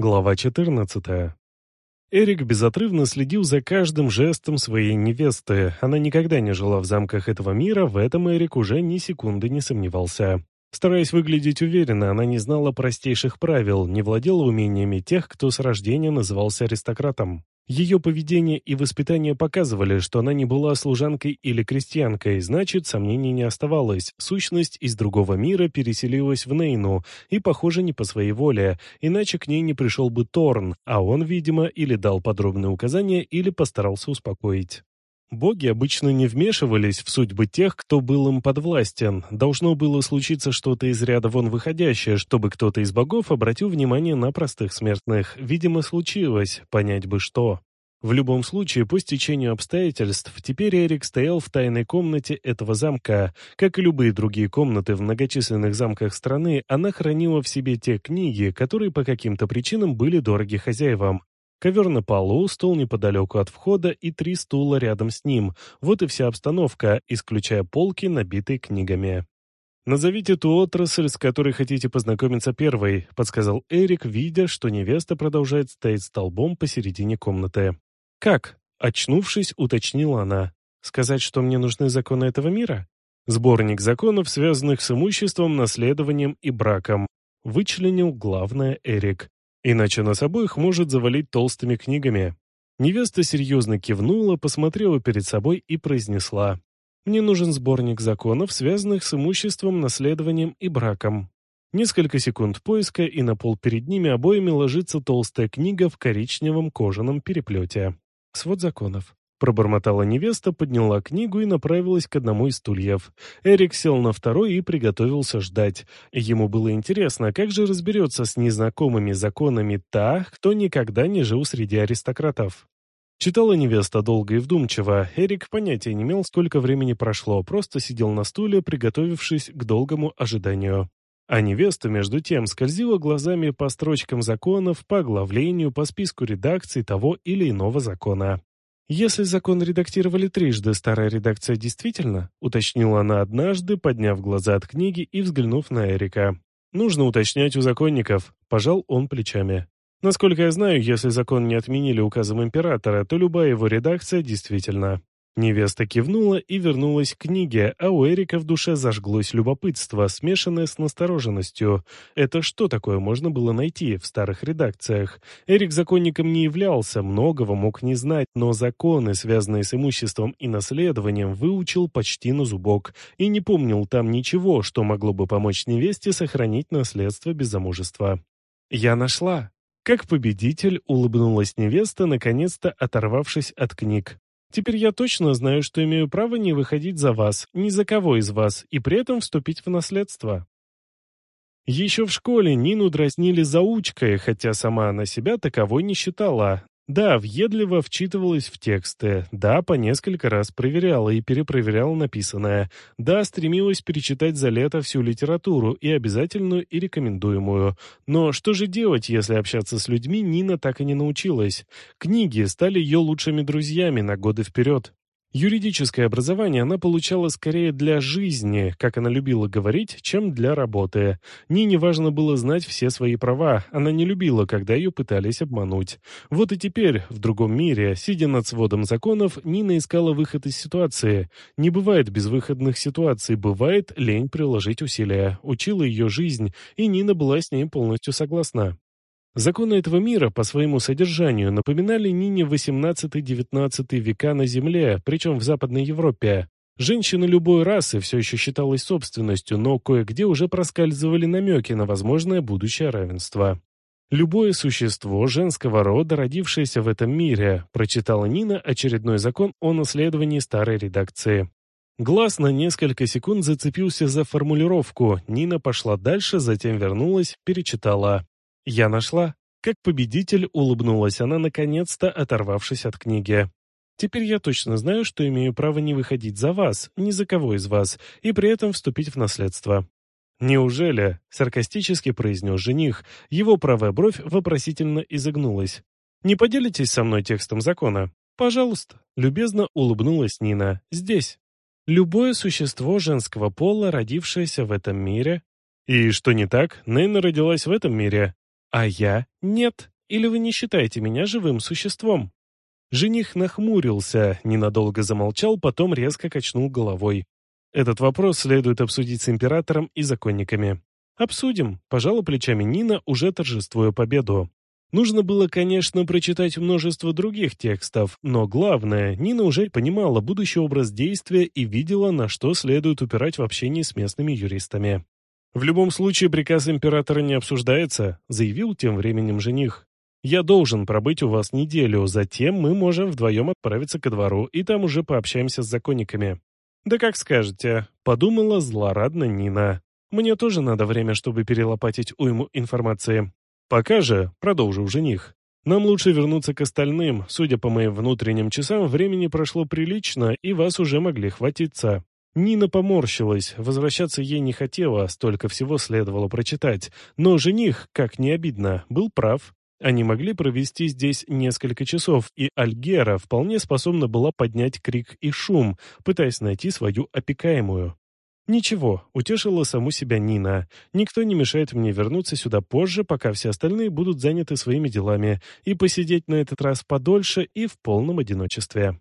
Глава 14. Эрик безотрывно следил за каждым жестом своей невесты. Она никогда не жила в замках этого мира, в этом Эрик уже ни секунды не сомневался. Стараясь выглядеть уверенно, она не знала простейших правил, не владела умениями тех, кто с рождения назывался аристократом. Ее поведение и воспитание показывали, что она не была служанкой или крестьянкой, значит, сомнений не оставалось. Сущность из другого мира переселилась в Нейну, и, похоже, не по своей воле, иначе к ней не пришел бы Торн, а он, видимо, или дал подробные указания, или постарался успокоить. Боги обычно не вмешивались в судьбы тех, кто был им подвластен. Должно было случиться что-то из ряда вон выходящее, чтобы кто-то из богов обратил внимание на простых смертных. Видимо, случилось, понять бы что. В любом случае, по стечению обстоятельств, теперь Эрик стоял в тайной комнате этого замка. Как и любые другие комнаты в многочисленных замках страны, она хранила в себе те книги, которые по каким-то причинам были дороги хозяевам. Ковер на полу, стол неподалеку от входа и три стула рядом с ним. Вот и вся обстановка, исключая полки, набитые книгами. «Назовите ту отрасль, с которой хотите познакомиться первой», — подсказал Эрик, видя, что невеста продолжает стоять столбом посередине комнаты. «Как?» — очнувшись, уточнила она. «Сказать, что мне нужны законы этого мира?» Сборник законов, связанных с имуществом, наследованием и браком. Вычленил главное Эрик. Иначе нас обоих может завалить толстыми книгами. Невеста серьезно кивнула, посмотрела перед собой и произнесла. «Мне нужен сборник законов, связанных с имуществом, наследованием и браком». Несколько секунд поиска, и на пол перед ними обоими ложится толстая книга в коричневом кожаном переплете. Свод законов. Пробормотала невеста, подняла книгу и направилась к одному из стульев. Эрик сел на второй и приготовился ждать. Ему было интересно, как же разберется с незнакомыми законами та, кто никогда не жил среди аристократов. Читала невеста долго и вдумчиво. Эрик понятия не имел, сколько времени прошло, просто сидел на стуле, приготовившись к долгому ожиданию. А невеста, между тем, скользила глазами по строчкам законов, по оглавлению, по списку редакций того или иного закона. «Если закон редактировали трижды, старая редакция действительно?» — уточнила она однажды, подняв глаза от книги и взглянув на Эрика. «Нужно уточнять у законников», — пожал он плечами. «Насколько я знаю, если закон не отменили указом императора, то любая его редакция действительно». Невеста кивнула и вернулась к книге, а у Эрика в душе зажглось любопытство, смешанное с настороженностью. Это что такое можно было найти в старых редакциях? Эрик законником не являлся, многого мог не знать, но законы, связанные с имуществом и наследованием, выучил почти на зубок и не помнил там ничего, что могло бы помочь невесте сохранить наследство без замужества. «Я нашла!» Как победитель улыбнулась невеста, наконец-то оторвавшись от книг. Теперь я точно знаю, что имею право не выходить за вас, ни за кого из вас, и при этом вступить в наследство. Еще в школе Нину дразнили заучкой, хотя сама она себя таковой не считала, да, въедливо вчитывалась в тексты, да, по несколько раз проверяла и перепроверяла написанное, да, стремилась перечитать за лето всю литературу, и обязательную, и рекомендуемую. Но что же делать, если общаться с людьми Нина так и не научилась? Книги стали ее лучшими друзьями на годы вперед. Юридическое образование она получала скорее для жизни, как она любила говорить, чем для работы. Нине важно было знать все свои права, она не любила, когда ее пытались обмануть. Вот и теперь, в другом мире, сидя над сводом законов, Нина искала выход из ситуации. Не бывает безвыходных ситуаций, бывает лень приложить усилия. Учила ее жизнь, и Нина была с ней полностью согласна. Законы этого мира по своему содержанию напоминали Нине XVIII-XIX века на Земле, причем в Западной Европе. Женщина любой расы все еще считалась собственностью, но кое-где уже проскальзывали намеки на возможное будущее равенство. «Любое существо женского рода, родившееся в этом мире», прочитала Нина очередной закон о наследовании старой редакции. Глаз на несколько секунд зацепился за формулировку. Нина пошла дальше, затем вернулась, перечитала. «Я нашла». Как победитель улыбнулась она, наконец-то оторвавшись от книги. «Теперь я точно знаю, что имею право не выходить за вас, ни за кого из вас, и при этом вступить в наследство». «Неужели?» — саркастически произнес жених. Его правая бровь вопросительно изогнулась. «Не поделитесь со мной текстом закона?» «Пожалуйста», — любезно улыбнулась Нина. «Здесь». Любое существо женского пола, родившееся в этом мире... И что не так, Нейна родилась в этом мире. А я — нет. Или вы не считаете меня живым существом? Жених нахмурился, ненадолго замолчал, потом резко качнул головой. Этот вопрос следует обсудить с императором и законниками. «Обсудим», — пожала плечами Нина, уже торжествуя победу. Нужно было, конечно, прочитать множество других текстов, но главное, Нина уже понимала будущий образ действия и видела, на что следует упирать в общении с местными юристами. «В любом случае приказ императора не обсуждается», — заявил тем временем жених. «Я должен пробыть у вас неделю, затем мы можем вдвоем отправиться ко двору, и там уже пообщаемся с законниками». «Да как скажете», — подумала злорадно Нина. «Мне тоже надо время, чтобы перелопатить уйму информации. «Пока же», — продолжил жених, — «нам лучше вернуться к остальным. Судя по моим внутренним часам, времени прошло прилично, и вас уже могли хватиться». Нина поморщилась, возвращаться ей не хотела, столько всего следовало прочитать. Но жених, как не обидно, был прав. Они могли провести здесь несколько часов, и Альгера вполне способна была поднять крик и шум, пытаясь найти свою опекаемую. «Ничего», — утешила саму себя Нина. «Никто не мешает мне вернуться сюда позже, пока все остальные будут заняты своими делами, и посидеть на этот раз подольше и в полном одиночестве».